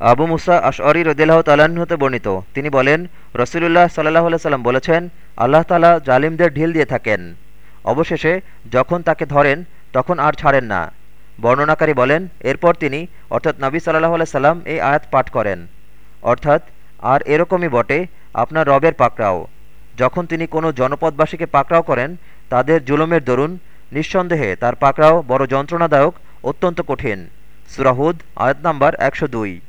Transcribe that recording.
আবু মুসা আশরি রদিল্লাহ তালাহতে বর্ণিত। তিনি বলেন, রসুলুল্লাহ সাল্লাহ সাল্লাম বলেছেন, আল্লাহ তালা জালিমদের ঢিল দিয়ে থাকেন। অবশেষে যখন তাকে ধরেন, তখন আর ছাড়েন না। বর্ণনাকারী বলেন, এরপর তিনি, অর্থাৎ নবী সাল্লাহ সাল্লাম এই আয়াত পাঠ করেন। অর্থাৎ, আর এরকমই বটে, আপনার রবের পাকড়াও। যখন তিনি কোনো জনপদবাসীকে পাকড়াও করেন, তাদের জুলুমের দরুন, নিঃসন্দেহে তার পাকড়াও বড় যন্ত্রণাদায়ক, অত্যন্ত কঠিন। সুরাহুদ আয়াত নাম্বার একশো দুই।